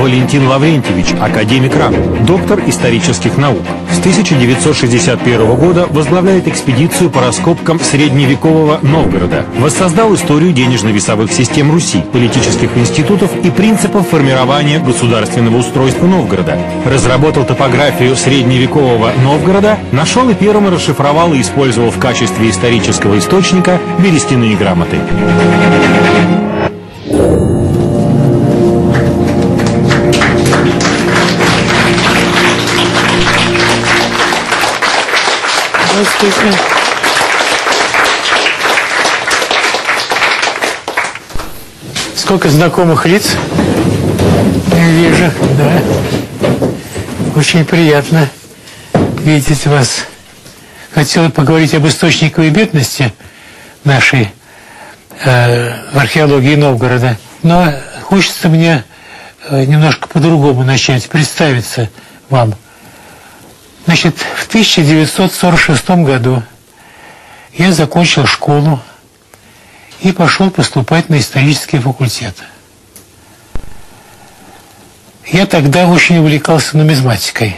Валентин Лаврентьевич, академик РАН, доктор исторических наук. С 1961 года возглавляет экспедицию по раскопкам средневекового Новгорода. Воссоздал историю денежно-весовых систем Руси, политических институтов и принципов формирования государственного устройства Новгорода. Разработал топографию средневекового Новгорода, нашел и первым расшифровал и использовал в качестве исторического источника берестяные грамоты. Сколько знакомых лиц я вижу, да. Очень приятно видеть вас. Хотел поговорить об источниковой бедности нашей э, в археологии Новгорода. Но хочется мне э, немножко по-другому начать, представиться вам. Значит, в 1946 году я закончил школу и пошел поступать на исторический факультет. Я тогда очень увлекался нумизматикой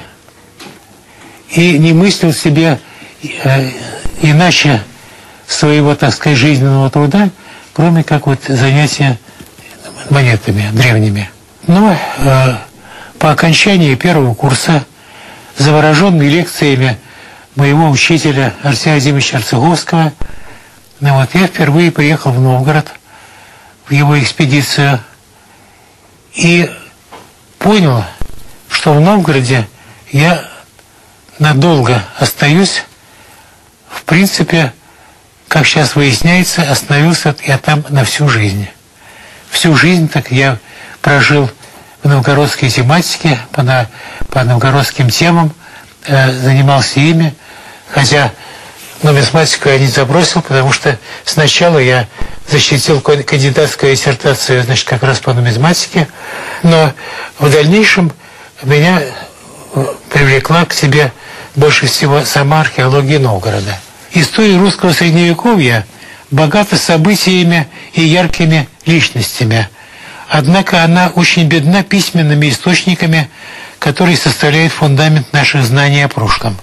и не мыслил себе э, иначе своего, так сказать, жизненного труда, кроме как вот занятия монетами древними. Но э, по окончании первого курса завороженный лекциями моего учителя Арсения Владимировича Арцеговского, ну вот, я впервые приехал в Новгород, в его экспедицию, и понял, что в Новгороде я надолго остаюсь, в принципе, как сейчас выясняется, остановился я там на всю жизнь. Всю жизнь так я прожил в новгородской тематике, по, на, по новгородским темам, э, занимался ими, хотя нумизматику я не забросил, потому что сначала я защитил кандидатскую диссертацию, значит, как раз по нумизматике, но в дальнейшем меня э, привлекла к себе больше всего сама археология Новгорода. История русского средневековья богата событиями и яркими личностями – Однако она очень бедна письменными источниками, которые составляют фундамент наших знаний о прошлом.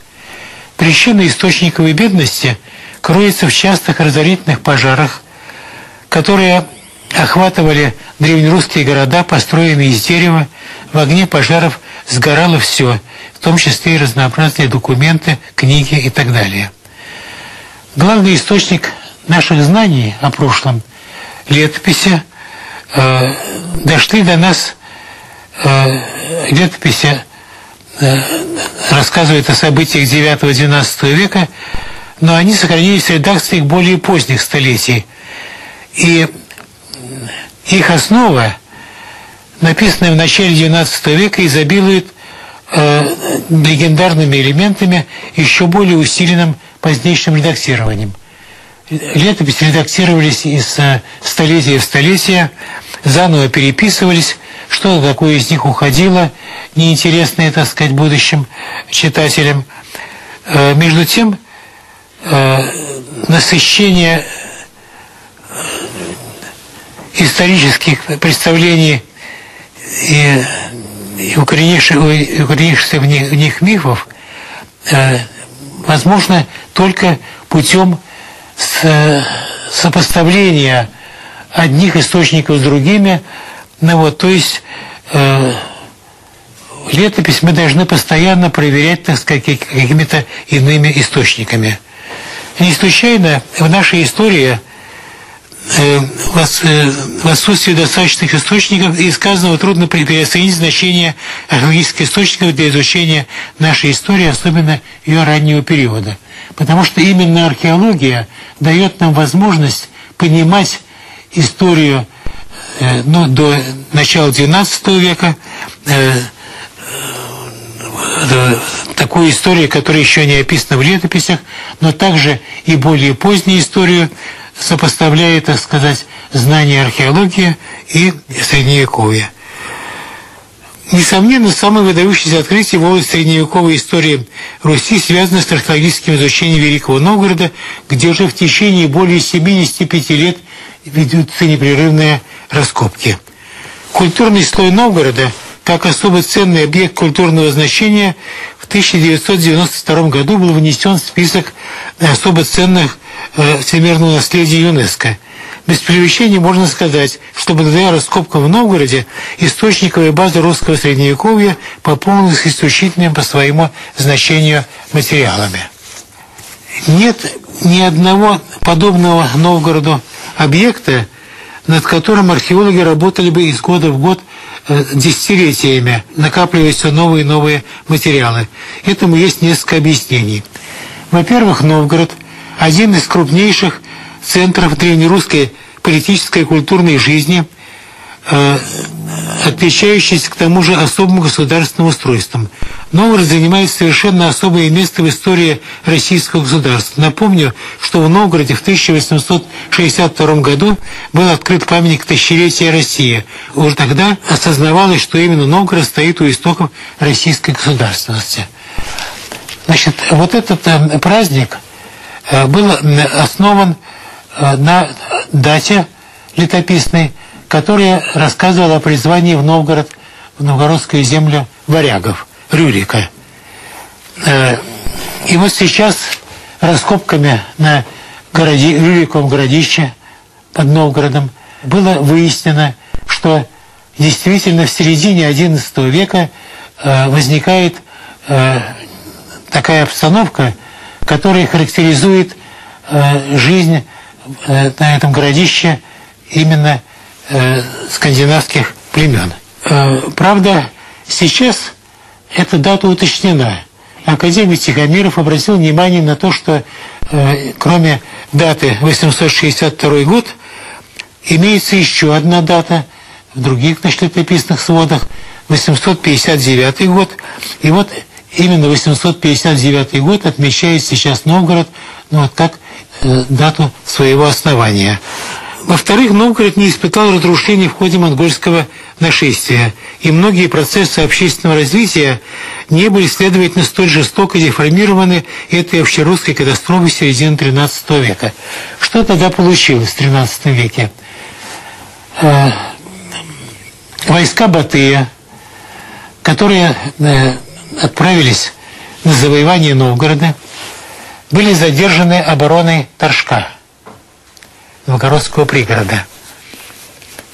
Причина источниковой бедности кроется в частых разорительных пожарах, которые охватывали древнерусские города, построенные из дерева. В огне пожаров сгорало все, в том числе и разнообразные документы, книги и так далее. Главный источник наших знаний о прошлом – летописи, э, дошли до нас э, летописи, рассказывают о событиях 9-12 века, но они сохранились в редакциях более поздних столетий. И их основа, написанная в начале XIX века, изобилует э, легендарными элементами, еще более усиленным позднейшим редактированием летописи редактировались из э, столетия в столетие, заново переписывались, что такое из них уходило, неинтересное, так сказать, будущим читателям. Э, между тем, э, насыщение исторических представлений и, и укоренившихся в них, мифов возможно только путем сопоставления одних источников с другими. Ну вот, то есть э, летопись мы должны постоянно проверять, так сказать, какими-то иными источниками. Не случайно в нашей истории э, э, в отсутствии достаточных источников и сказанного трудно переоценить значение археологических источников для изучения нашей истории, особенно ее раннего периода. Потому что именно археология дает нам возможность понимать историю ну, до начала XII века, э, э, такую историю, которая еще не описана в летописях, но также и более позднюю историю, сопоставляя, так сказать, знания археологии и средневековья. Несомненно, самое выдающееся открытие в области средневековой истории Руси связано с археологическим изучением Великого Новгорода, где уже в течение более 75 лет ведутся непрерывные раскопки. Культурный слой Новгорода, как особо ценный объект культурного значения, в 1992 году был внесен в список особо ценных э, всемирного наследия ЮНЕСКо. Без привлечения можно сказать, что благодаря раскопкам в Новгороде источниковая база русского средневековья пополнилась исключительно по своему значению материалами. Нет ни одного подобного Новгороду объекта, над которым археологи работали бы из года в год э, десятилетиями, накапливая все новые и новые материалы. Этому есть несколько объяснений. Во-первых, Новгород – один из крупнейших центров древнерусской политической и культурной жизни – отличающийся к тому же особым государственным устройством. Новгород занимает совершенно особое место в истории российского государства. Напомню, что в Новгороде в 1862 году был открыт памятник тысячелетия России. Уже тогда осознавалось, что именно Новгород стоит у истоков российской государственности. Значит, вот этот э, праздник э, был основан на дате летописной которая рассказывала о призвании в Новгород, в новгородскую землю варягов, Рюрика. Э, и вот сейчас раскопками на городе, Рюриковом городище под Новгородом было выяснено, что действительно в середине XI века э, возникает э, такая обстановка, которая характеризует жизнь на этом городище именно э, скандинавских племен. Э, правда, сейчас эта дата уточнена. Академик Тихомиров обратил внимание на то, что э, кроме даты 862 год, имеется еще одна дата в других значит, летописных сводах, 859 год. И вот именно 859 год отмечает сейчас Новгород, ну вот как э, дату своего основания. Во-вторых, Новгород не испытал разрушений в ходе монгольского нашествия, и многие процессы общественного развития не были, следовательно, столь жестоко деформированы этой общерусской катастрофой середины XIII века. Что тогда получилось в XIII веке? Э, войска Батыя, которые э, отправились на завоевание Новгорода, были задержаны обороной Торжка – Новгородского пригорода.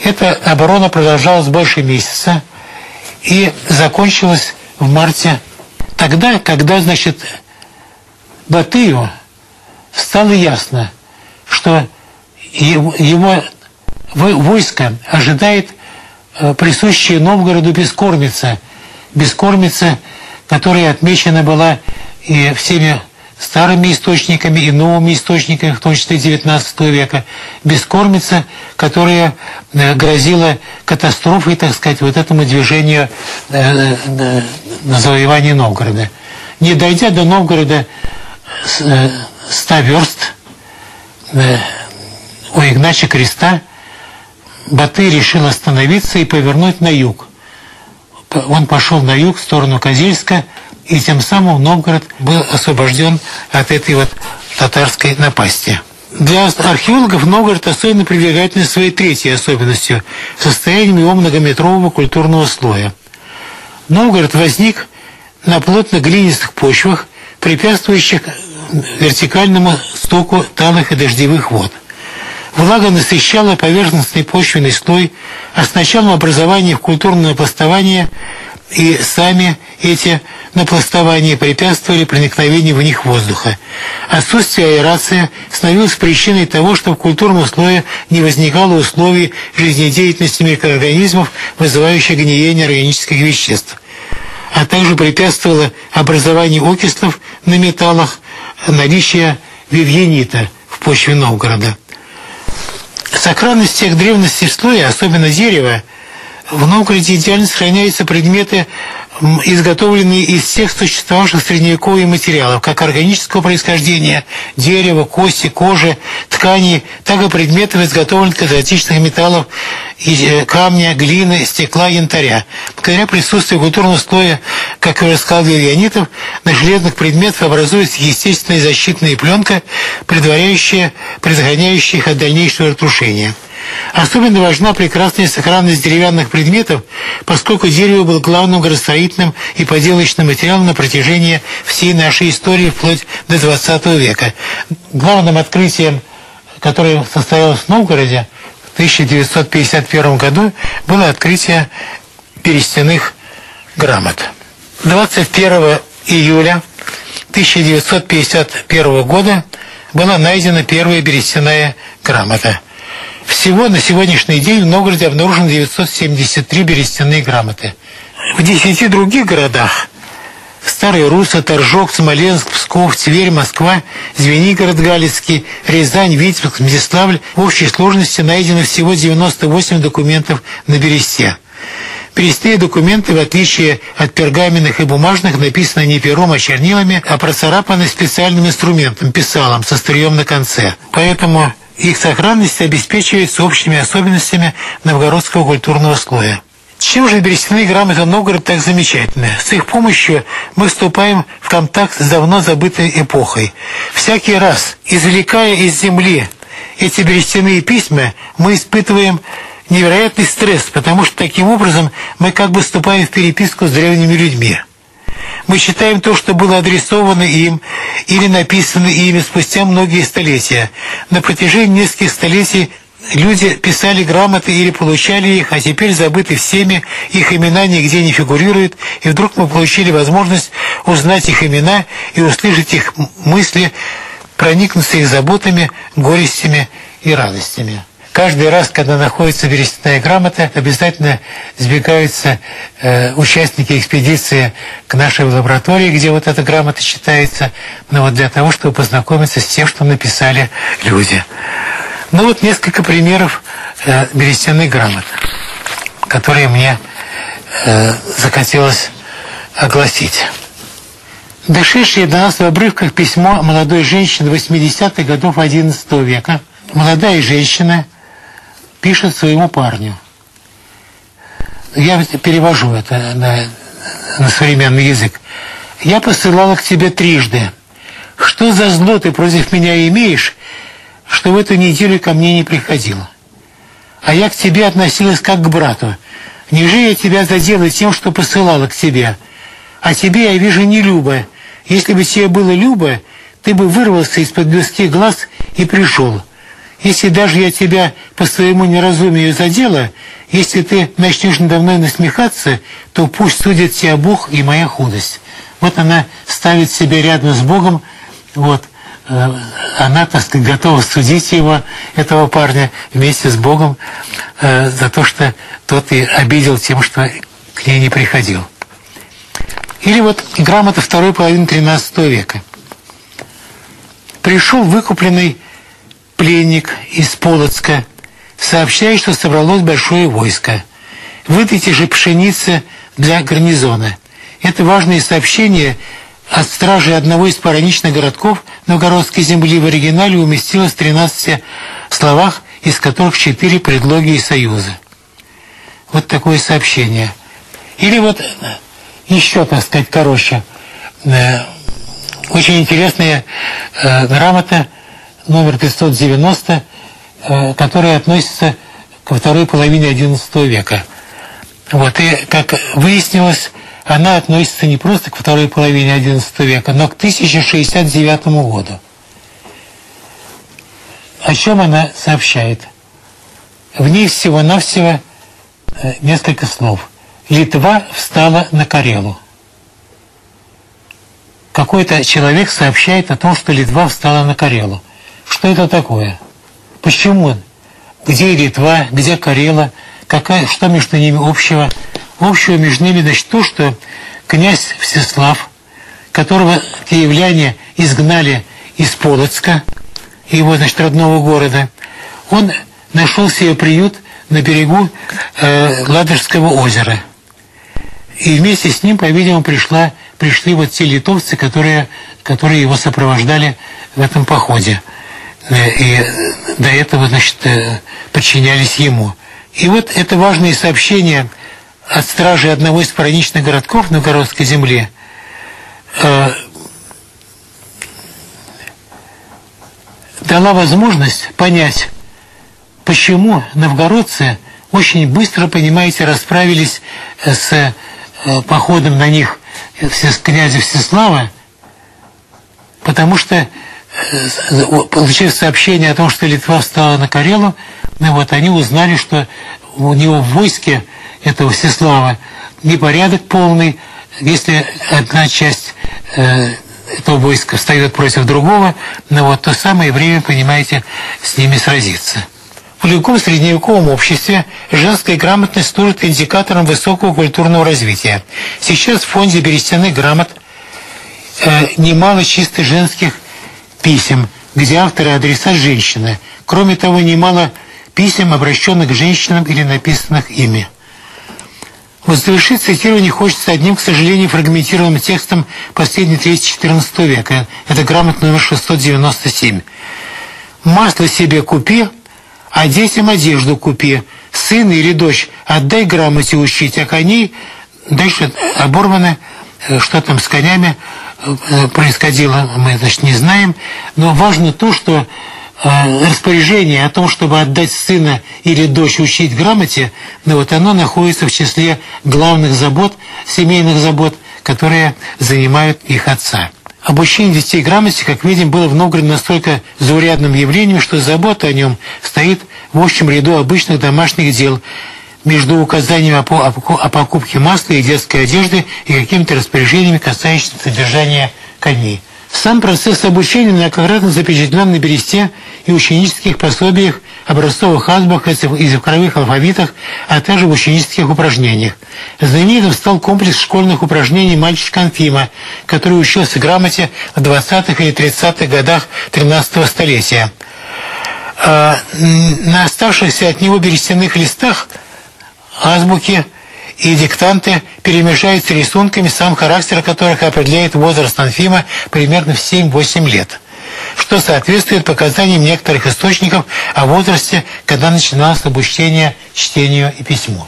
Эта оборона продолжалась больше месяца и закончилась в марте, тогда, когда, значит, Батыю стало ясно, что его войско ожидает э, присущая Новгороду бескормица, бескормица, которая отмечена была и всеми старыми источниками и новыми источниками, в том числе XIX века, бескормица, которая э, грозила катастрофой, так сказать, вот этому движению э, э, на завоевание Новгорода. Не дойдя до Новгорода 100 верст, у Игнача Креста, Батый решил остановиться и повернуть на юг. Он пошел на юг, в сторону Козельска, и тем самым Новгород был освобожден от этой вот татарской напасти. Для археологов Новгород особенно привлекательный своей третьей особенностью – состоянием его многометрового культурного слоя. Новгород возник на плотно-глинистых почвах, препятствующих вертикальному стоку талых и дождевых вод. Влага насыщала поверхностный почвенный слой, а с началом образования в культурное пластование и сами эти напластования препятствовали проникновению в них воздуха. Отсутствие аэрации становилось причиной того, что в культурном слое не возникало условий жизнедеятельности микроорганизмов, вызывающих гниение органических веществ, а также препятствовало образованию окислов на металлах, наличие вивьенита в почве Новгорода. Сохранность всех древностей слоя, особенно дерева, в Новгороде идеально сохраняются предметы, изготовленные из всех существовавших средневековых материалов, как органического происхождения, дерева, кости, кожи, тканей, так и предметов, изготовленных из различных металлов, э, камня, глины, стекла, янтаря. Благодаря присутствию культурного слоя, как уже сказал Леонидов, на железных предметах образуется естественная защитная пленка, предваряющая, предохраняющая их от дальнейшего разрушения. Особенно важна прекрасная сохранность деревянных предметов, поскольку дерево было главным градостроительным и поделочным материалом на протяжении всей нашей истории вплоть до XX века. Главным открытием, которое состоялось в Новгороде в 1951 году, было открытие перестяных грамот. 21 июля 1951 года была найдена первая берестяная грамота. Всего на сегодняшний день в Новгороде обнаружено 973 берестяные грамоты. В 10 других городах Старый Руса, Торжок, Смоленск, Псков, Тверь, Москва, Звенигород, Галицкий, Рязань, Витебск, Мстиславль в общей сложности найдено всего 98 документов на бересте. Перестые документы, в отличие от пергаменных и бумажных, написаны не пером, а чернилами, а процарапаны специальным инструментом, писалом, со стрием на конце. Поэтому их сохранность обеспечивается общими особенностями новгородского культурного слоя. Чем же берестяные грамоты Новгород так замечательны? С их помощью мы вступаем в контакт с давно забытой эпохой. Всякий раз, извлекая из земли эти берестяные письма, мы испытываем невероятный стресс, потому что таким образом мы как бы вступаем в переписку с древними людьми. Мы читаем то, что было адресовано им или написано ими спустя многие столетия. На протяжении нескольких столетий люди писали грамоты или получали их, а теперь забыты всеми, их имена нигде не фигурируют, и вдруг мы получили возможность узнать их имена и услышать их мысли, проникнуться их заботами, горестями и радостями. Каждый раз, когда находится берестяная грамота, обязательно сбегаются э, участники экспедиции к нашей лаборатории, где вот эта грамота читается, но вот для того, чтобы познакомиться с тем, что написали люди. Ну вот несколько примеров э, берестяных грамот, которые мне э, захотелось огласить. Дошедшее до нас в обрывках письмо молодой женщины 80-х годов XI века. Молодая женщина пишет своему парню. Я перевожу это на, на современный язык. Я посылала к тебе трижды. Что за зло ты против меня имеешь, что в эту неделю ко мне не приходила? А я к тебе относилась как к брату. Неже я тебя задела тем, что посылала к тебе? А тебе я вижу не любо. Если бы тебе было любо, ты бы вырвался из-под людских глаз и пришел. Если даже я тебя по своему неразумию задела, если ты начнешь надо мной насмехаться, то пусть судит тебя Бог и моя худость. Вот она ставит себя рядом с Богом, вот, э, она, так сказать, готова судить его, этого парня, вместе с Богом, э, за то, что тот и обидел тем, что к ней не приходил. Или вот грамота второй половины XIII века. Пришел выкупленный пленник из Полоцка, сообщает, что собралось большое войско. Выдайте же пшеницы для гарнизона. Это важное сообщение от стражи одного из пограничных городков Новгородской земли в оригинале уместилось в 13 словах, из которых 4 предлоги и союзы. Вот такое сообщение. Или вот еще, так сказать, короче, э, очень интересная э, грамота номер 590, э, который относится ко второй половине XI века. Вот, и, как выяснилось, она относится не просто к второй половине XI века, но к 1069 году. О чем она сообщает? В ней всего-навсего э, несколько слов. Литва встала на Карелу. Какой-то человек сообщает о том, что Литва встала на Карелу. Что это такое? Почему? Где Литва, где Карела, какая, что между ними общего? Общего между ними, значит, то, что князь Всеслав, которого киевляне изгнали из Полоцка, его, значит, родного города, он нашел себе приют на берегу э, Ладожского озера. И вместе с ним, по-видимому, пришла, пришли вот те литовцы, которые, которые его сопровождали в этом походе. Э, и до этого, значит, э, подчинялись ему. И вот это важное сообщение от стражи одного из пограничных городков на Новгородской земле э, дала возможность понять, почему новгородцы очень быстро, понимаете, расправились с э, походом на них князя Всеслава, потому что э, получив сообщение о том, что Литва встала на Карелу, ну вот они узнали, что у него в войске этого Всеслава непорядок полный, если одна часть э, этого войска встает против другого, ну вот то самое время, понимаете, с ними сразиться. В любом средневековом обществе женская грамотность служит индикатором высокого культурного развития. Сейчас в фонде берестяных грамот э, немало чисто женских писем, где авторы адреса женщины. Кроме того, немало писем, обращенных к женщинам или написанных ими. Вот завершить цитирование хочется одним, к сожалению, фрагментированным текстом последней трети XIV века. Это грамот номер 697. «Масло себе купи, а детям одежду купи. Сын или дочь отдай грамоте учить, а коней...» Дальше оборвано, э, что там с конями происходило, мы, значит, не знаем. Но важно то, что Э, распоряжение о том, чтобы отдать сына или дочь учить грамоте, ну вот оно находится в числе главных забот, семейных забот, которые занимают их отца. Обучение детей грамоте, как видим, было в Новгороде настолько заурядным явлением, что забота о нем стоит в общем ряду обычных домашних дел, между указанием о покупке масла и детской одежды и какими-то распоряжениями, касающимися содержания коней. Сам процесс обучения многократно запечатлен на бересте и ученических пособиях, образцовых азбуках и цифровых алфавитах, а также в ученических упражнениях. Знаменитым стал комплекс школьных упражнений мальчика Анфима, который учился грамоте в 20-х или 30-х годах 13-го столетия. А, на оставшихся от него берестяных листах азбуки и диктанты перемежаются рисунками, сам характер которых определяет возраст Анфима примерно в 7-8 лет, что соответствует показаниям некоторых источников о возрасте, когда начиналось обучение чтению и письму.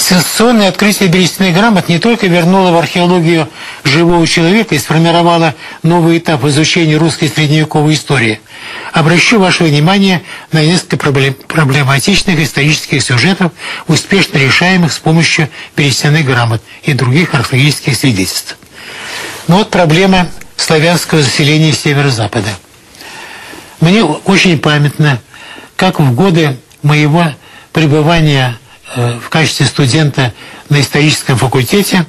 Сенсационное открытие берестяных грамот не только вернуло в археологию живого человека и сформировало новый этап изучения русской средневековой истории. Обращу ваше внимание на несколько проблематичных исторических сюжетов, успешно решаемых с помощью берестяных грамот и других археологических свидетельств. Но вот проблема славянского заселения северо-запада. Мне очень памятно, как в годы моего пребывания Э, в качестве студента на историческом факультете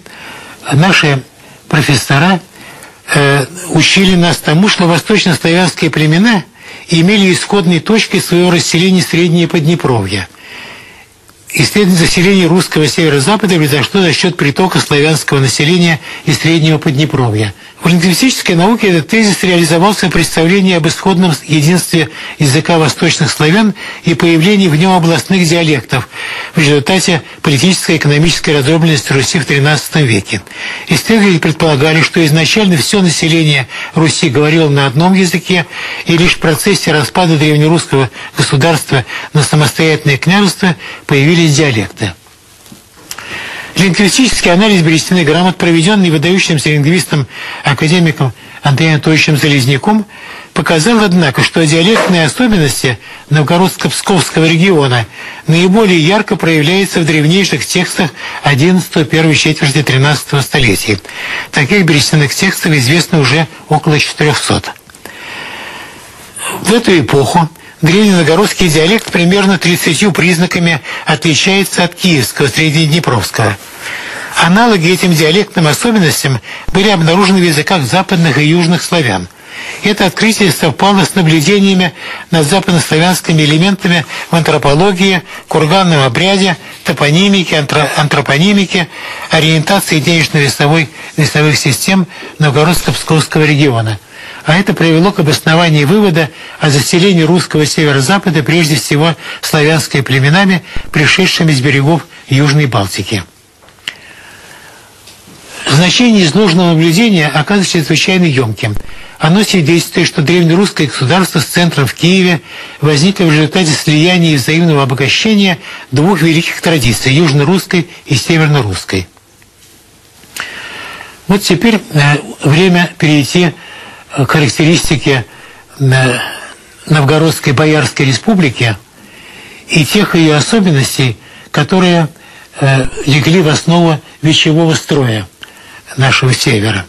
наши профессора э, учили нас тому, что восточнославянские племена имели исходной точкой своего расселения Среднее Поднепровье. Исследование заселения русского северо-запада произошло за счет притока славянского населения из Среднего Поднепровья – в лингвистической науке этот тезис реализовался в представлении об исходном единстве языка восточных славян и появлении в нем областных диалектов в результате политической и экономической раздробленности Руси в XIII веке. Исследователи предполагали, что изначально все население Руси говорило на одном языке, и лишь в процессе распада древнерусского государства на самостоятельное княжество появились диалекты. Лингвистический анализ берестяных грамот, проведенный выдающимся лингвистом, академиком Андреем Анатольевичем Залезняком, показал, однако, что диалектные особенности Новгородско-Псковского региона наиболее ярко проявляются в древнейших текстах XI первой четверти XIII столетий. Таких берестяных текстов известно уже около 400. В эту эпоху Древненогородский диалект примерно 30 признаками отличается от киевского, среднеднепровского. Аналоги этим диалектным особенностям были обнаружены в языках западных и южных славян. Это открытие совпало с наблюдениями над западнославянскими элементами в антропологии, курганном обряде, топонимике, антропонимике, ориентации денежно-весовых систем Новгородско-Псковского региона – а это привело к обоснованию вывода о заселении русского северо-запада прежде всего славянскими племенами, пришедшими с берегов Южной Балтики. Значение изложенного наблюдения оказывается чрезвычайно емким. Оно свидетельствует, что древнерусское государство с центром в Киеве возникло в результате слияния и взаимного обогащения двух великих традиций – южно-русской и северно-русской. Вот теперь э, время перейти характеристики Новгородской Боярской Республики и тех ее особенностей, которые э, легли в основу вещевого строя нашего севера.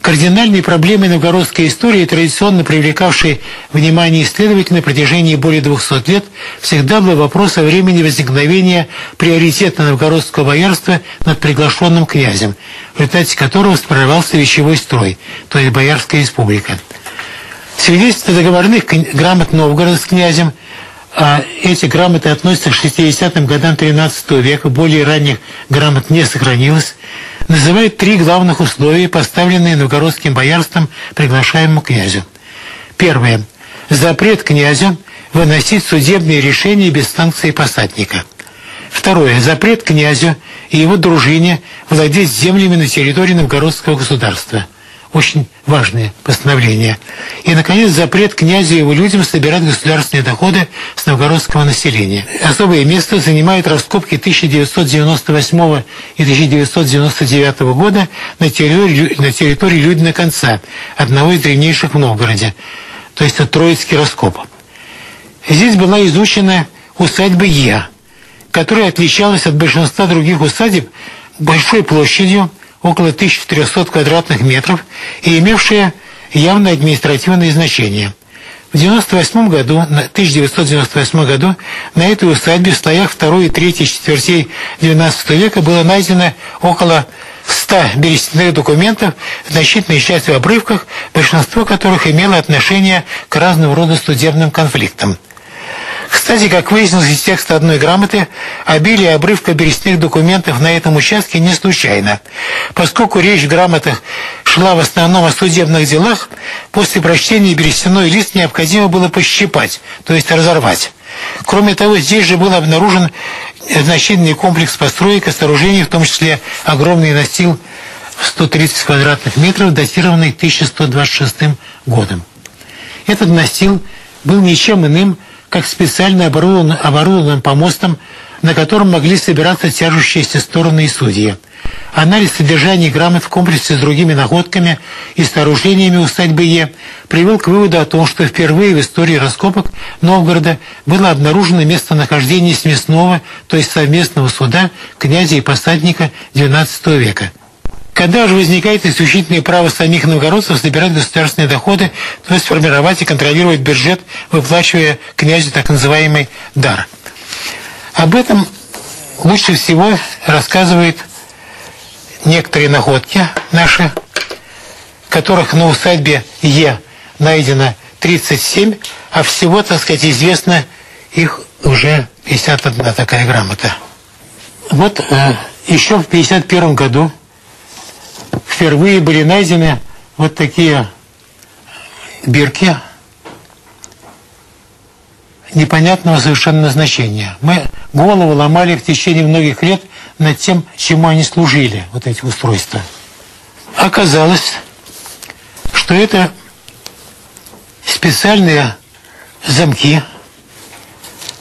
Кардинальной проблемой новгородской истории, традиционно привлекавшей внимание исследователей на протяжении более 200 лет, всегда был вопрос о времени возникновения приоритета новгородского боярства над приглашенным князем, в результате которого сформировался вещевой строй, то есть Боярская республика. Свидетельство договорных грамот Новгорода с князем – а эти грамоты относятся к 60-м годам XIII века, более ранних грамот не сохранилось, называют три главных условия, поставленные новгородским боярством приглашаемому князю. Первое. Запрет князю выносить судебные решения без санкции посадника. Второе. Запрет князю и его дружине владеть землями на территории новгородского государства – очень важные постановления. И, наконец, запрет князю и его людям собирать государственные доходы с новгородского населения. Особое место занимают раскопки 1998 и 1999 года на территории, на территории Людина конца, одного из древнейших в Новгороде, то есть это Троицкий раскоп. Здесь была изучена усадьба Е, которая отличалась от большинства других усадеб большой площадью, около 1400 квадратных метров и имевшие явное административное значение. В 1998 году, 1998 году на этой усадьбе в слоях 2 и 3 четвертей XIX века было найдено около 100 берестяных документов, значительной частью в обрывках, большинство которых имело отношение к разного рода судебным конфликтам. Кстати, как выяснилось из текста одной грамоты, обилие обрывка берестных документов на этом участке не случайно. Поскольку речь в грамотах шла в основном о судебных делах, после прочтения берестяной лист необходимо было пощипать, то есть разорвать. Кроме того, здесь же был обнаружен значительный комплекс построек и сооружений, в том числе огромный настил в 130 квадратных метров, датированный 1126 годом. Этот настил был ничем иным, как специально оборудованным, оборудованным помостом, на котором могли собираться тяжущиеся стороны и судьи. Анализ содержания грамот в комплексе с другими находками и сооружениями усадьбы Е привел к выводу о том, что впервые в истории раскопок Новгорода было обнаружено местонахождение смесного, то есть совместного суда князя и посадника XII века. Когда же возникает исключительное право самих новгородцев собирать государственные доходы, то есть формировать и контролировать бюджет, выплачивая князю так называемый дар. Об этом лучше всего рассказывают некоторые находки наши, которых на усадьбе Е найдено 37, а всего, так сказать, известно их уже 51 такая грамота. Вот э, еще в 51 году впервые были найдены вот такие бирки непонятного совершенно назначения. Мы голову ломали в течение многих лет над тем, чему они служили, вот эти устройства. Оказалось, что это специальные замки,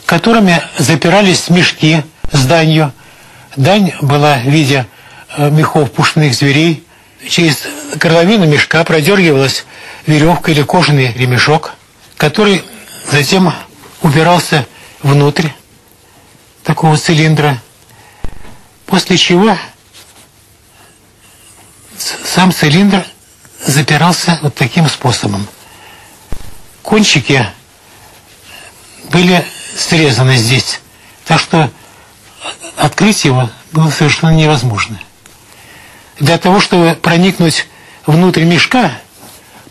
которыми запирались мешки с данью. Дань была в виде э, мехов пушных зверей, через горловину мешка продергивалась веревка или кожаный ремешок, который затем убирался внутрь такого цилиндра, после чего сам цилиндр запирался вот таким способом. Кончики были срезаны здесь, так что открыть его было совершенно невозможно для того, чтобы проникнуть внутрь мешка,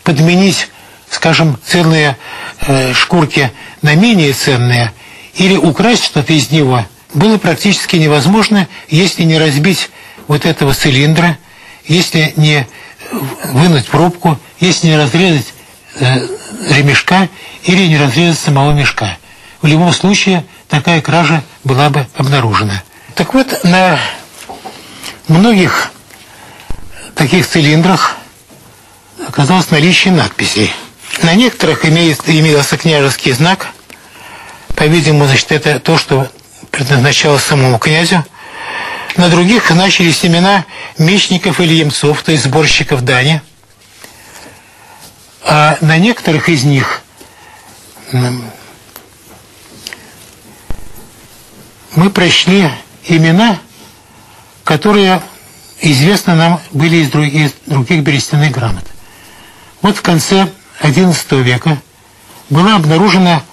подменить, скажем, ценные э, шкурки на менее ценные или украсть что-то из него, было практически невозможно, если не разбить вот этого цилиндра, если не вынуть пробку, если не разрезать э, ремешка или не разрезать самого мешка. В любом случае такая кража была бы обнаружена. Так вот, на многих таких цилиндрах оказалось наличие надписей. На некоторых имеет, имелся княжеский знак. По-видимому, значит, это то, что предназначалось самому князю. На других значились имена мечников или емцов, то есть сборщиков дани. А на некоторых из них мы прочли имена, которые известны нам были из других, других берестяных грамот. Вот в конце XI века была обнаружена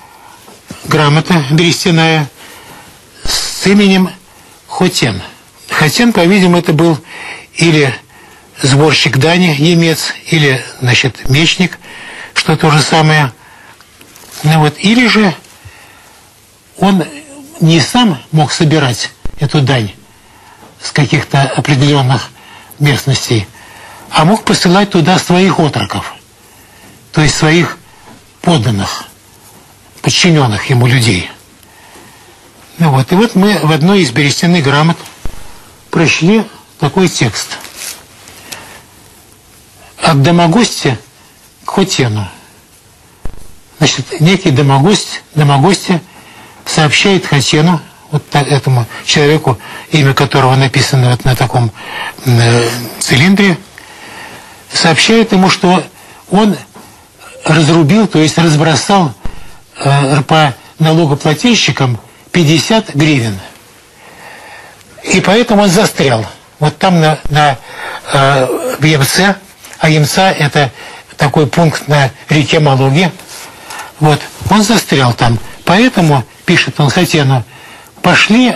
грамота берестяная с именем Хотен. Хотен, по-видимому, это был или сборщик дани, немец, или, значит, мечник, что то же самое. Ну вот, или же он не сам мог собирать эту дань с каких-то определенных местностей, а мог посылать туда своих отроков, то есть своих подданных, подчиненных ему людей. Ну вот, и вот мы в одной из берестяных грамот прочли такой текст. От домогостя к Хотену. Значит, некий домогость, домогостя сообщает Хотену, вот этому человеку, имя которого написано вот на таком э, цилиндре, сообщает ему, что он разрубил, то есть разбросал э, по налогоплательщикам 50 гривен. И поэтому он застрял. Вот там на, на э, в а Емца это такой пункт на реке Малуге, вот, он застрял там. Поэтому, пишет он Хатену, пошли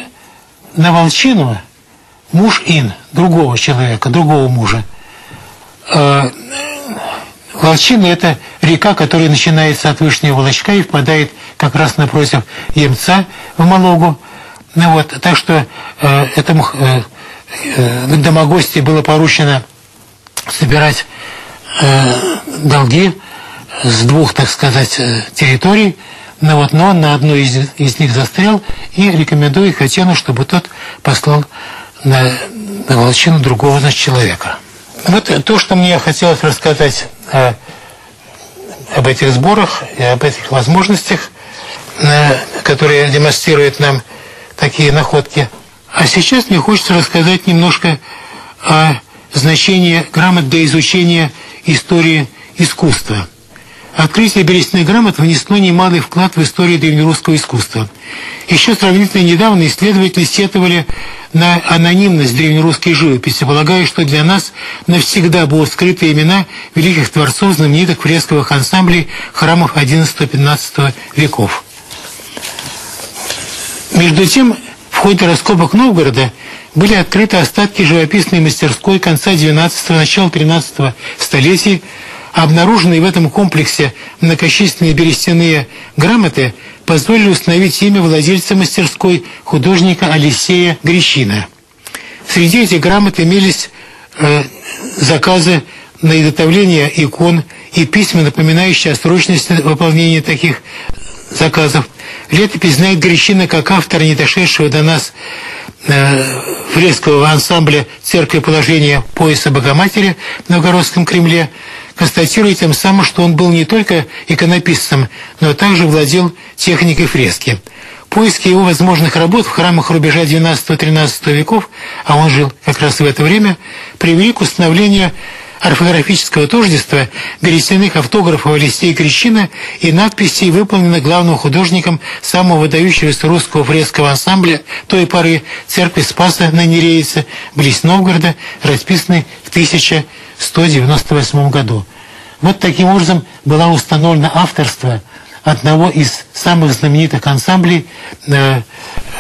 на Волчину муж Ин, другого человека, другого мужа. Э, Волчина – это река, которая начинается от Вышнего Волочка и впадает как раз напротив Емца в Малогу. Ну вот, так что э, этому э, э, домогости было поручено собирать э, долги с двух, так сказать, э, территорий, ну вот, но он на одной из, из них застрял и рекомендует Хатену, чтобы тот послал на, на волчину другого значит, человека. Вот то, что мне хотелось рассказать о, об этих сборах и об этих возможностях, э, которые демонстрируют нам такие находки. А сейчас мне хочется рассказать немножко о значении грамот для изучения истории искусства. Открытие берестяных грамот внесло немалый вклад в историю древнерусского искусства. Еще сравнительно недавно исследователи сетовали на анонимность древнерусской живописи, полагая, что для нас навсегда будут скрыты имена великих творцов знаменитых фресковых ансамблей храмов XI-XV веков. Между тем, в ходе раскопок Новгорода были открыты остатки живописной мастерской конца XII – начала XIII столетий, обнаруженные в этом комплексе многочисленные берестяные грамоты позволили установить имя владельца мастерской художника Алексея Грещина. Среди этих грамот имелись э, заказы на изготовление икон и письма, напоминающие о срочности выполнения таких заказов. Летопись знает Грещина как автора, не дошедшего до нас э, фрескового ансамбля «Церковь положения пояса Богоматери» в Новгородском Кремле, констатируя тем самым, что он был не только иконописцем, но также владел техникой фрески. Поиски его возможных работ в храмах рубежа XII-XIII веков, а он жил как раз в это время, привели к установлению орфографического тождества берестяных автографов Алексея Крещина и надписей, выполненных главным художником самого выдающегося русского фрескового ансамбля той поры церкви Спаса на Нереице, близ Новгорода, расписанной в 1198 году. Вот таким образом была установлена авторство одного из самых знаменитых ансамблей э,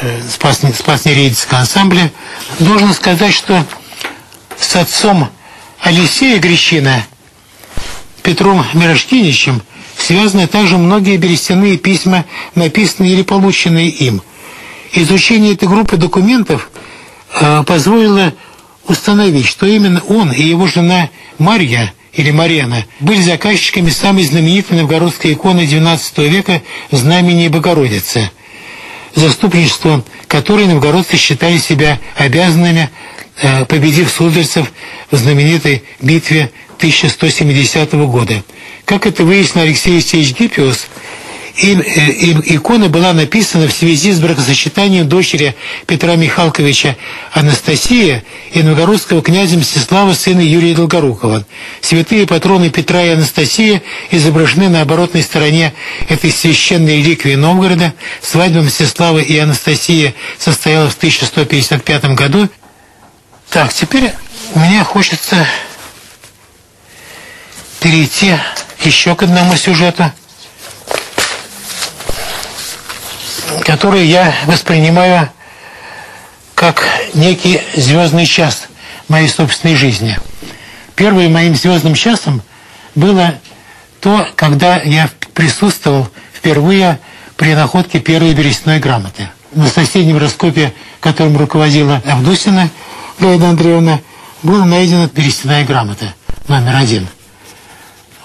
э, Спас, Спас Нереидского ансамбля. Должен сказать, что с отцом Алексея Грещина Петром Мирошкиничем связаны также многие берестяные письма, написанные или полученные им. Изучение этой группы документов э, позволило установить, что именно он и его жена Марья или Марена были заказчиками самой знаменитой новгородской иконы XII века «Знамени Богородицы», заступничеством которой новгородцы считали себя обязанными победив суздальцев в знаменитой битве 1170 года. Как это выяснил Алексей Алексеевич Гиппиус, И, и, икона была написана в связи с бракосочетанием дочери Петра Михалковича Анастасия и новгородского князя Мстислава, сына Юрия Долгорукова. Святые патроны Петра и Анастасия изображены на оборотной стороне этой священной реликвии Новгорода. Свадьба Мстислава и Анастасии состоялась в 1155 году. Так, теперь мне хочется перейти еще к одному сюжету, который я воспринимаю как некий звездный час моей собственной жизни. Первым моим звездным часом было то, когда я присутствовал впервые при находке первой берестяной грамоты. На соседнем раскопе, которым руководила Авдусина Гаида Андреевна, была найдена берестяная грамота номер один –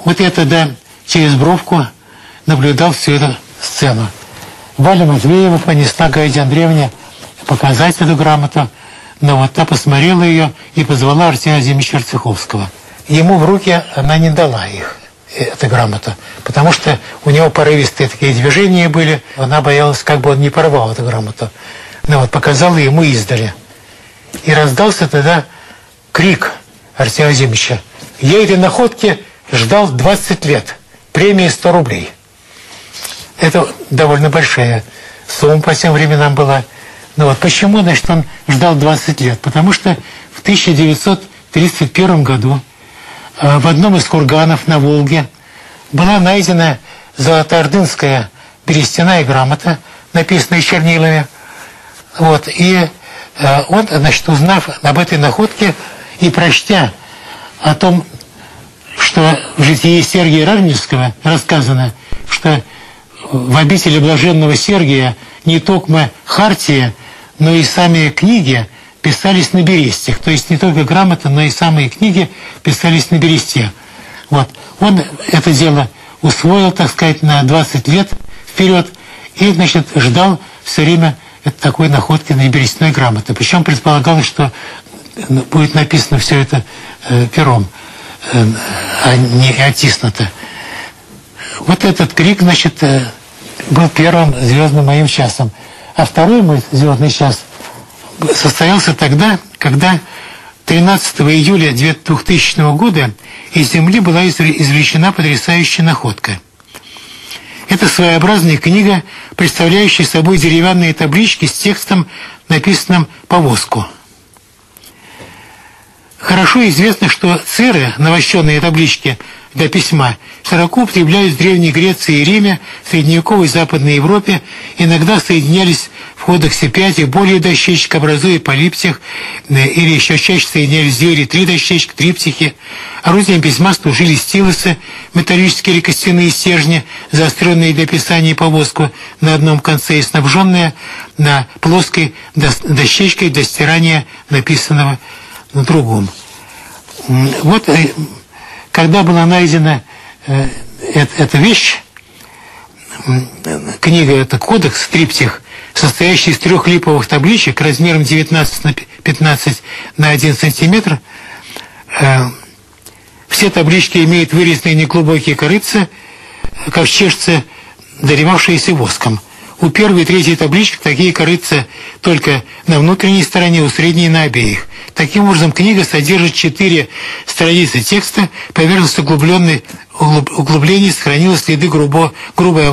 вот я тогда через бровку наблюдал всю эту сцену. Валя Матвеева понесла Гайде Андреевне показать эту грамоту, но вот та посмотрела ее и позвала Артемия Зимича Арцеховского. Ему в руки она не дала их, эту грамоту, потому что у него порывистые такие движения были, она боялась, как бы он не порвал эту грамоту. Но вот показала ему издали. И раздался тогда крик Артемия Зимича. «Я этой находки ждал 20 лет, премия 100 рублей. Это довольно большая сумма по тем временам была. Ну вот почему, значит, он ждал 20 лет? Потому что в 1931 году э, в одном из курганов на Волге была найдена золотоордынская берестяная грамота, написанная чернилами. Вот, и он, значит, узнав об этой находке и прочтя о том, что в житии Сергия Радонежского рассказано, что в обители блаженного Сергия не только хартия, но и сами книги писались на берестях. То есть не только грамота, но и самые книги писались на бересте. Вот. Он это дело усвоил, так сказать, на 20 лет вперед и, значит, ждал все время такой находки на грамоты. Причем предполагалось, что будет написано все это э, пером а не оттиснуто. Вот этот крик, значит, э, был первым звездным моим часом. А второй мой звездный час состоялся тогда, когда 13 июля 2000 года из земли была извлечена потрясающая находка. Это своеобразная книга, представляющая собой деревянные таблички с текстом, написанным по воску. Хорошо известно, что церы, навощенные таблички для письма, широко употреблялись в Древней Греции и Риме, в средневековой Западной Европе, иногда соединялись в кодексе 5 и более дощечек, образуя полиптих, э, или еще чаще соединялись две или три дощечки, триптихи. Орудием письма служили стилусы, металлические или костяные стержни, заостренные для писания по воску на одном конце и снабженные на плоской дощечкой для стирания написанного на другом. Вот э, когда была найдена э, эта вещь, книга, это кодекс, триптих, состоящий из трех липовых табличек размером 19 на 15 на 1 сантиметр. Э, все таблички имеют вырезанные неглубокие корыцы, как чешцы, доливавшиеся воском. У первой и третьей табличек такие корыца только на внутренней стороне, у средней на обеих. Таким образом, книга содержит четыре страницы текста, поверхность углубленной углубление сохранило следы грубо, грубой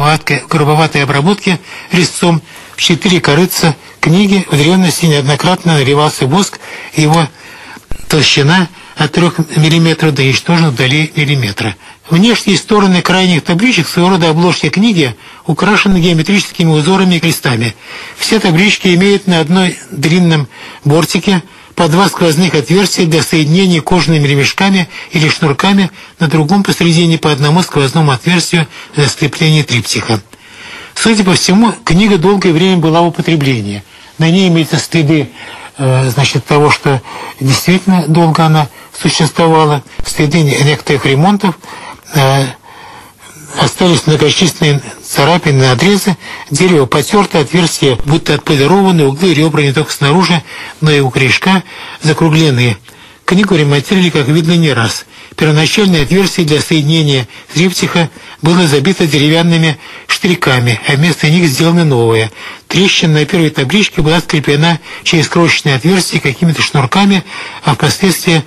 грубоватой обработки резцом. В четыре корыца книги в древности неоднократно наливался воск, его толщина от 3 мм до ничтожно вдали миллиметра. Внешние стороны крайних табличек своего рода обложки книги украшены геометрическими узорами и крестами. Все таблички имеют на одной длинном бортике по два сквозных отверстия для соединения кожаными ремешками или шнурками, на другом посередине по одному сквозному отверстию для скрепления триптиха. Судя по всему, книга долгое время была в употреблении. На ней имеются следы э, значит, того, что действительно долго она существовала, следы некоторых ремонтов, э, остались многочисленные царапины, надрезы, дерево потерто, отверстия будто отполированы, углы ребра не только снаружи, но и у корешка закругленные. Книгу ремонтировали, как видно, не раз. Первоначальное отверстие для соединения триптиха было забито деревянными штриками, а вместо них сделаны новые. Трещина на первой табличке была скреплена через крошечные отверстия какими-то шнурками, а впоследствии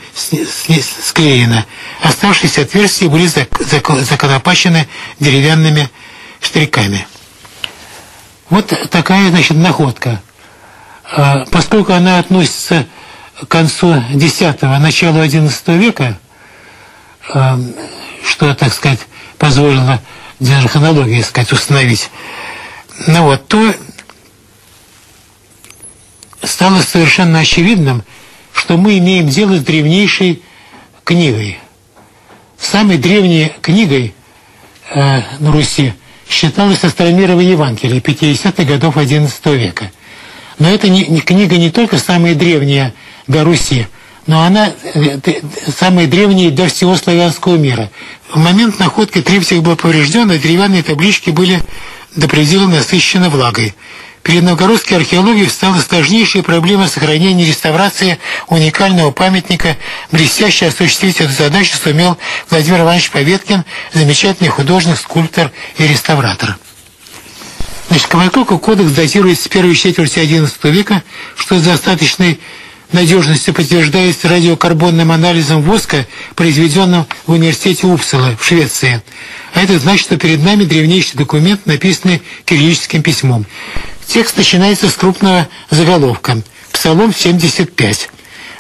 склеена. Оставшиеся отверстия были законопачены деревянными штриками. Вот такая, значит, находка. А, поскольку она относится к концу X, началу XI века, что, так сказать, позволило даже хронологии, так сказать, установить, ну вот, то стало совершенно очевидным, что мы имеем дело с древнейшей книгой. Самой древней книгой э, на Руси считалось Астромирово Евангелие 50-х годов XI века. Но эта не, не, книга не только самая древняя для Руси, но она э, самая древняя для всего славянского мира. В момент находки триптих был поврежден, а деревянные таблички были до предела насыщены влагой. Перед новгородской археологией стала сложнейшая проблема сохранения и реставрации уникального памятника. Блестяще осуществить эту задачу сумел Владимир Иванович Поветкин, замечательный художник, скульптор и реставратор. Значит, Кабакока кодекс датируется с первой четверти XI века, что с достаточной надежностью подтверждается радиокарбонным анализом воска, произведенным в университете Упсала в Швеции. А это значит, что перед нами древнейший документ, написанный кириллическим письмом. Текст начинается с крупного заголовка «Псалом 75».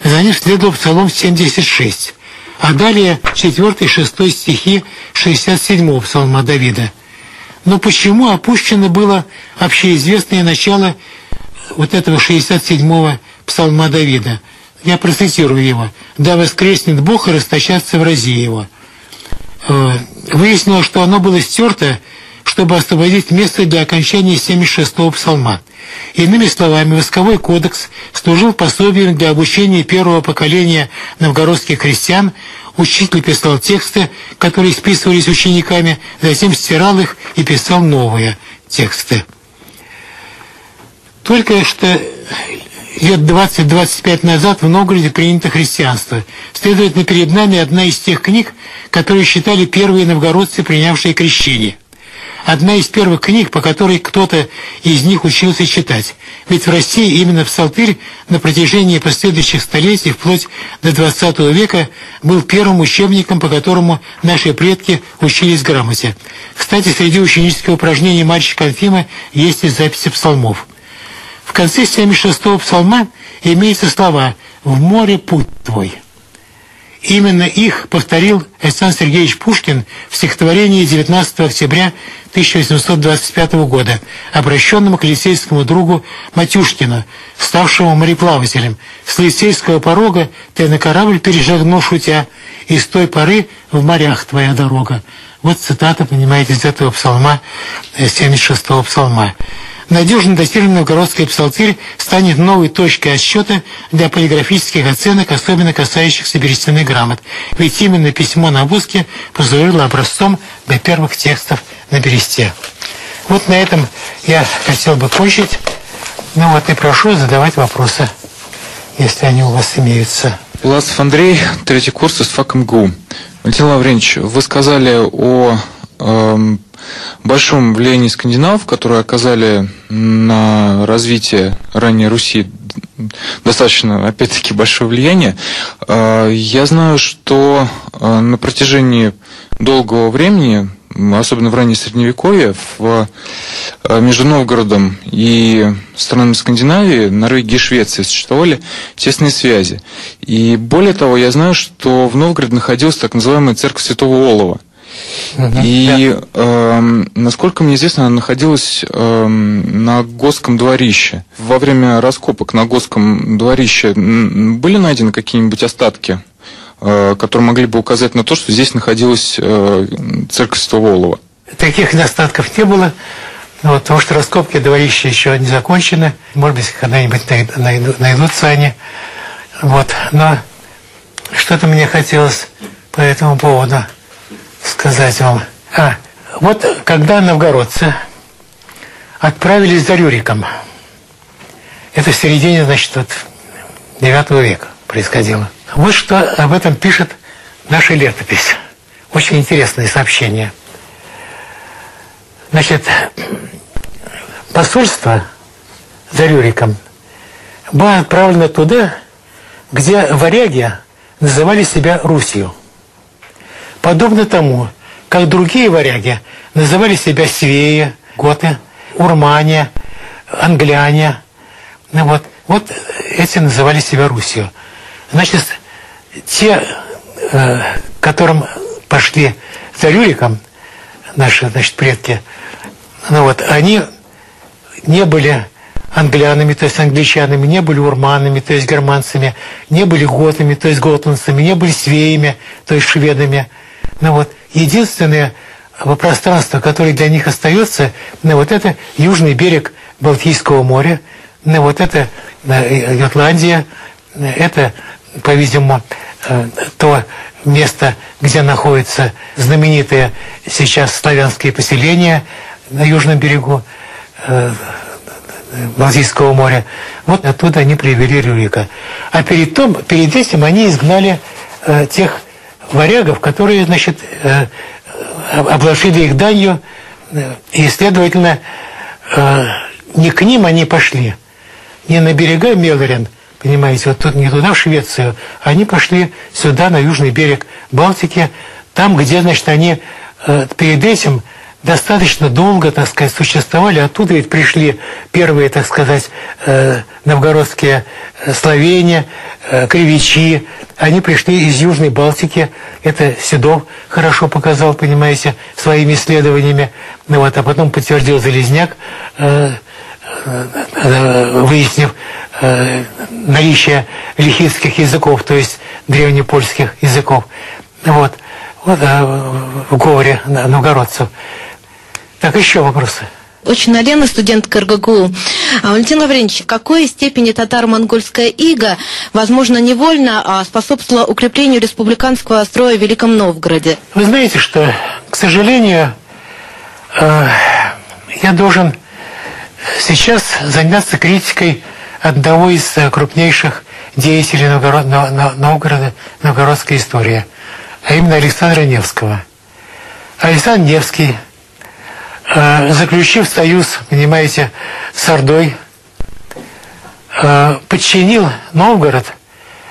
За ним следовал Псалом 76. А далее 4 и 6 стихи 67-го Псалма Давида. Но почему опущено было общеизвестное начало вот этого 67-го Псалма Давида? Я процитирую его. «Да воскреснет Бог и расточатся врази его». Э, выяснилось, что оно было стерто чтобы освободить место для окончания 76-го псалма. Иными словами, восковой кодекс служил пособием для обучения первого поколения новгородских крестьян, учитель писал тексты, которые списывались учениками, затем стирал их и писал новые тексты. Только что лет 20-25 назад в Новгороде принято христианство. Следовательно, перед нами одна из тех книг, которые считали первые новгородцы, принявшие крещение одна из первых книг, по которой кто-то из них учился читать. Ведь в России именно псалтырь на протяжении последующих столетий, вплоть до XX века, был первым учебником, по которому наши предки учились грамоте. Кстати, среди ученических упражнений мальчика Анфима есть и записи псалмов. В конце 76-го псалма имеются слова «В море путь твой». Именно их повторил Александр Сергеевич Пушкин в стихотворении 19 октября 1825 года, обращенному к лицейскому другу Матюшкину, ставшему мореплавателем. С лицейского порога ты на корабль перешагнул, шутя, и с той поры в морях твоя дорога. Вот цитата, понимаете, из этого псалма, 76-го э, псалма. Надежно датированный новгородский псалтырь станет новой точкой отсчета для полиграфических оценок, особенно касающихся берестяных грамот. Ведь именно письмо на Буске послужило образцом для первых текстов на бересте. Вот на этом я хотел бы кончить. Ну вот и прошу задавать вопросы, если они у вас имеются. Власов Андрей, третий курс из ФАК МГУ. Валентин Лавренч, вы сказали о э, большом влиянии скандинавов, которые оказали на развитие ранней Руси достаточно, опять-таки, большое влияние. Э, я знаю, что э, на протяжении долгого времени, особенно в раннее Средневековье, в, э, между Новгородом и странами Скандинавии, Норвегией и Швецией существовали тесные связи. И более того, я знаю, что в Новгороде находилась так называемая церковь Святого Олова – и, э, насколько мне известно, она находилась э, на Госском дворище. Во время раскопок на Госском дворище были найдены какие-нибудь остатки, э, которые могли бы указать на то, что здесь находилась э, церковь Святого Олова? Таких недостатков не было. Вот, потому что раскопки дворища еще не закончены. Может быть, когда-нибудь найду, найдутся они. Вот. Но что-то мне хотелось по этому поводу сказать вам. А, вот когда новгородцы отправились за Рюриком, это в середине, значит, вот 9 века происходило. Вот что об этом пишет наша летопись. Очень интересное сообщение. Значит, посольство за Рюриком было отправлено туда, где варяги называли себя Русью. Подобно тому, как другие варяги называли себя свеи, готы, урмане, англяне. Ну вот, вот эти называли себя Русью. Значит, те, э, которым пошли за Рюриком, наши значит, предки, ну вот, они не были англянами, то есть англичанами, не были урманами, то есть германцами, не были готами, то есть готландцами, не были свеями, то есть шведами. Ну вот, единственное пространство, которое для них остается, ну вот это южный берег Балтийского моря, ну вот это э, Ютландия, это, по-видимому, э, то место, где находятся знаменитые сейчас славянские поселения на южном берегу э, Балтийского моря. Вот оттуда они привели Рюрика. А перед, том, перед этим они изгнали э, тех варягов, которые, значит, э, обложили их данью, э, и, следовательно, э, не к ним они пошли, не на берега Мелорин, понимаете, вот тут не туда, в Швецию, они пошли сюда, на южный берег Балтики, там, где, значит, они перед этим достаточно долго, так сказать, существовали. Оттуда ведь пришли первые, так сказать, э, новгородские э, словения, э, кривичи. Они пришли из Южной Балтики. Это Седов хорошо показал, понимаете, своими исследованиями. Ну вот, а потом подтвердил Залезняк, выяснив наличие лихитских языков, то есть древнепольских языков. Вот. Вот в говоре новгородцев. Так, еще вопросы. Очень наленный студент КРГГУ. А, Валентин Лавренч, в какой степени татаро-монгольская ига, возможно, невольно а способствовала укреплению республиканского строя в Великом Новгороде? Вы знаете, что, к сожалению, э, я должен сейчас заняться критикой одного из крупнейших деятелей Новгород, Новгорода, новгородской истории, а именно Александра Невского. Александр Невский – Э, заключив союз, понимаете, с Ордой, э, подчинил Новгород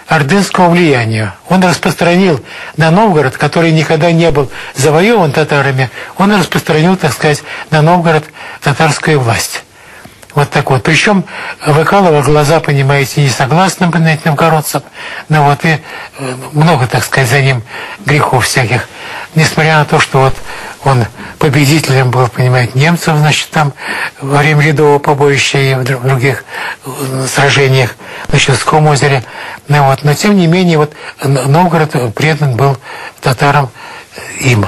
ордынскому влиянию. Он распространил на Новгород, который никогда не был завоеван татарами, он распространил, так сказать, на Новгород татарскую власть. Вот так вот. Причем выкалывал глаза, понимаете, несогласным, понимаете, новгородцам. Но вот и э, много, так сказать, за ним грехов всяких. Несмотря на то, что вот он победителем был, понимаете, немцев, значит, там во время Ледового побоища и в других э, сражениях на Чудском озере. Ну, вот. Но, тем не менее, вот Новгород предан был татарам им.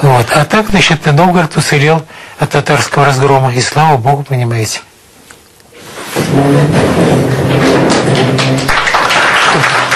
Вот. А так, значит, Новгород уцелел от татарского разгрома. И слава Богу, понимаете. Thank you.